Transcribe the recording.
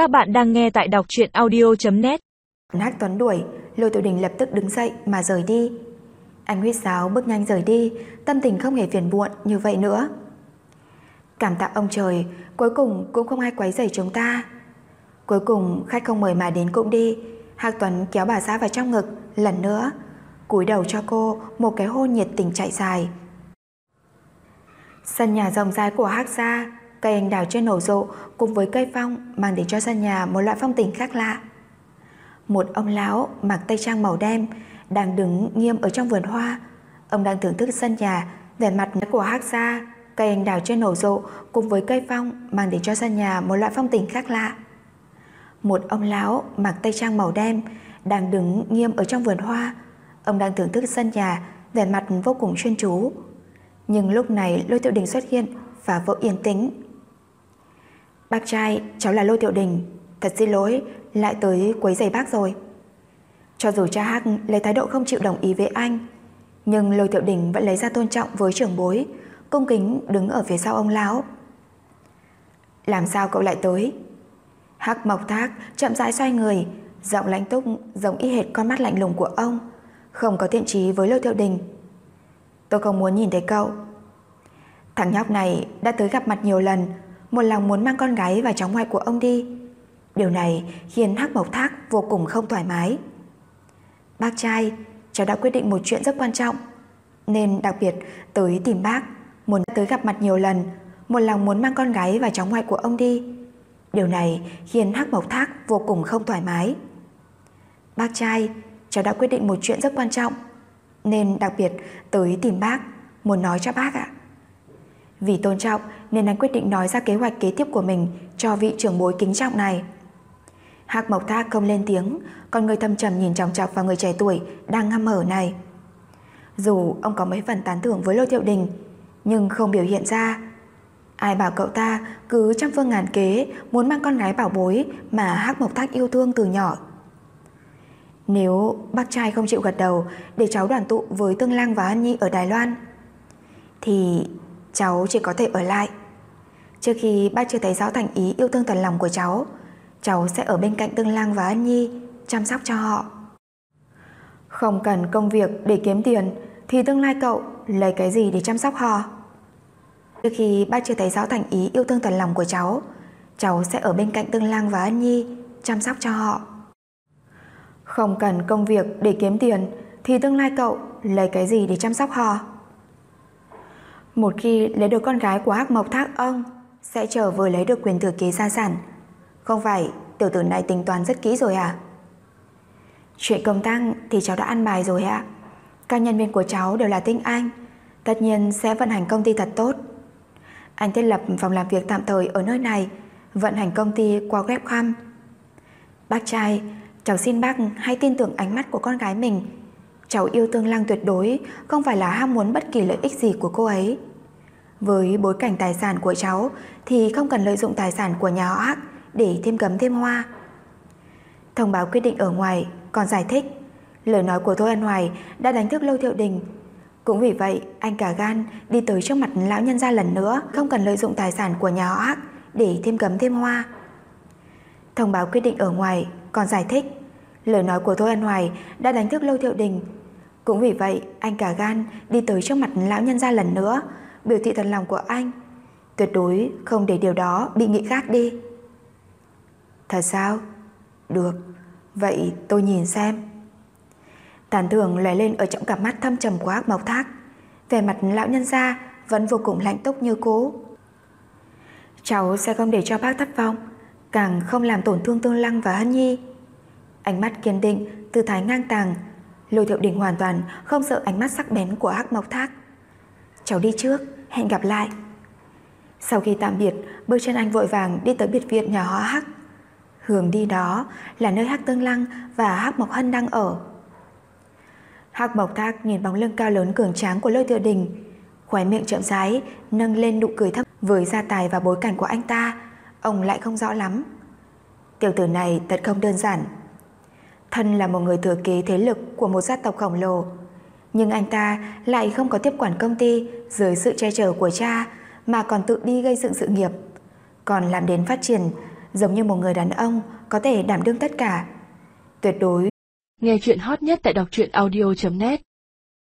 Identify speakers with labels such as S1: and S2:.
S1: Các bạn đang nghe tại đọc truyện audio.net
S2: Hắc Tuấn đuổi, Lôi Tiểu Đình lập tức đứng dậy mà rời đi. Anh huyết giáo bước nhanh rời đi, tâm tình không hề phiền muộn như vậy nữa. Cảm tạ ông trời, cuối cùng cũng không ai quấy rầy chúng ta. Cuối cùng khách không mời mà đến cũng đi, Hạc Tuấn kéo bà xã vào trong ngực lần nữa, cúi đầu cho cô một cái hôn nhiệt tình chạy dài. Sân nhà rộng rãi của Hắc gia, cây anh đào trên nổ rộ cùng với cây phong mang đến cho sân nhà một loại phong tình khác lạ. Một ông lão mặc tây trang màu đen đang đứng nghiêm ở trong vườn hoa. Ông đang thưởng thức sân nhà, vẻ mặt của hắc gia, cây anh đào trên nổ rộ cùng với cây phong mang đến cho sân nhà một loại phong tình khác lạ. Một ông lão mặc tây trang màu đen đang đứng nghiêm ở trong vườn hoa. Ông đang thưởng thức sân nhà, vẻ mặt vô cùng chuyên chú. Nhưng lúc này Lôi Tiểu Đình xuất hiện và vợ yên tĩnh. Bác trai, cháu là Lôi Tiểu Đình. Thật xin lỗi, lại tới quấy giày bác rồi. Cho dù cha Hắc lấy thái độ không chịu đồng ý với anh, nhưng Lôi Tiểu Đình vẫn lấy ra tôn trọng với trưởng bối, cung kính đứng ở phía sau ông lão. Làm sao cậu lại tới? Hắc Mộc Thác chậm rãi xoay người, giọng lãnh túc giống y hệt con mắt lạnh lùng của ông, không có thiện trí với Lôi Tiểu Đình. Tôi không muốn nhìn thấy cậu. Thằng nhóc này đã tới gặp mặt nhiều lần, một lòng muốn mang con gái và cháu ngoại của ông đi. Điều này khiến Hắc Mộc Thác vô cùng không thoải mái. Bác trai, cháu đã quyết định một chuyện rất quan trọng, nên đặc biệt tới tìm bác, muốn tới gặp mặt nhiều lần, một lòng muốn mang con gái và cháu ngoại của ông đi. Điều này khiến Hắc Mộc Thác vô cùng không thoải mái. Bác trai, cháu đã quyết định một chuyện rất quan trọng, nên đặc biệt tới tìm bác, muốn nói cho bác ạ. Vì tôn trọng nên anh quyết định nói ra kế hoạch kế tiếp của mình cho vị trưởng bối kính trọng này. Hắc Mộc Thác không lên tiếng, còn người thâm trầm nhìn chòng chọc vào người trẻ tuổi đang ngâm hở này. Dù ông có mấy phần tán thưởng với Lô Thiệu Đình, nhưng không biểu hiện ra Ai bảo cậu ta cứ trăm phương ngàn kế muốn mang con gái bảo bối mà Hắc Mộc Thác yêu thương từ nhỏ. Nếu bác trai không chịu gật đầu để cháu đoàn tụ với Tương Lang và An Nhi ở Đài Loan, thì cháu chỉ có thể ở lại. Trước khi bác chưa thấy rõ thành ý yêu thương toàn lòng của cháu, cháu sẽ ở bên cạnh Tương Lang và Ân Nhi chăm sóc cho họ. Không cần công việc để kiếm tiền thì tương lai cậu lấy cái gì để chăm sóc họ? Trước khi bác chưa thấy rõ thành ý yêu thương toàn lòng của cháu, cháu sẽ ở bên cạnh Tương Lang và Ân Nhi, chăm sóc cho họ. Không cần công việc để kiếm tiền, thì tương lai cậu lấy cái gì để chăm sóc họ? Một khi lấy được con gái của Hắc Mộc Thác ông, sẽ chờ vừa lấy được quyền thừa kế gia sản. Không phải tiểu tử này tính toán rất kỹ rồi à? Chuyện công tác thì cháu đã ăn bài rồi ạ. Các nhân viên của cháu đều là tinh anh, tất nhiên sẽ vận hành công ty thật tốt. Anh thiết lập phòng làm việc tạm thời ở nơi này, vận hành công ty qua webcam. Bác trai, cháu xin bác hãy tin tưởng ánh mắt của con gái mình. Cháu yêu Tương Lăng tuyệt đối, không phải là ham muốn bất kỳ lợi ích gì của cô ấy. Với bối cảnh tài sản của cháu thì không cần lợi dụng tài sản của nhà họ Hắc để thêm cấm thêm hoa. Thông báo quyết định ở ngoài còn giải thích lời nói của Thôi An Hoài đã đánh thức Lâu Thiệu Đình cũng vì vậy, anh cả gan đi tới trước mặt lão nhân gia lần nữa, không cần lợi dụng tài sản của nhà họ Hắc để thêm cấm thêm hoa. Thông báo quyết định ở ngoài còn giải thích, lời nói của Thôi An Hoài đã đánh thức Lâu Thiệu Đình. Cũng vì vậy, anh cả gan đi tới trước mặt lão nhân gia lần nữa, biểu thị thật lòng của anh, tuyệt đối không để điều đó bị nghĩ khác đi. Thật sao? Được, vậy tôi nhìn xem. Tàn thường lóe lên ở trong cặp mắt thâm trầm của ác mộc thác Về mặt lão nhân gia Vẫn vô cùng lạnh tốc như cũ Cháu sẽ không để cho bác thất vọng Càng không làm tổn thương Tương Lăng và Hân Nhi Ánh mắt kiên định Tư thái ngang tàng Lôi thiệu đình hoàn toàn không sợ ánh mắt sắc bén của hắc mộc thác. Cháu đi trước Hẹn gặp lại. Sau khi tạm biệt Bước chân anh vội vàng đi tới biệt viện nhà họ hắc. Hướng đi đó là nơi hắc tương lăng Và hắc mộc hân đang ở. Hắc Mộc Thác nhìn bóng lưng cao lớn cường tráng của Lôi Tự Đình, khóe miệng chậm rãi nâng lên nụ cười thấp với gia tài và bối cảnh của anh ta, ông lại không rõ lắm. Tiểu tử này thật không đơn giản. Thân là một người thừa kế thế lực của một gia tộc khổng lồ, nhưng anh ta lại không có tiếp quản công ty dưới sự che chở của cha mà còn tự đi gây dựng sự nghiệp, còn làm đến phát triển giống như một người đàn ông có thể đảm đương tất cả. Tuyệt đối.
S1: Nghe chuyện hot nhất tại đọc truyện audio.net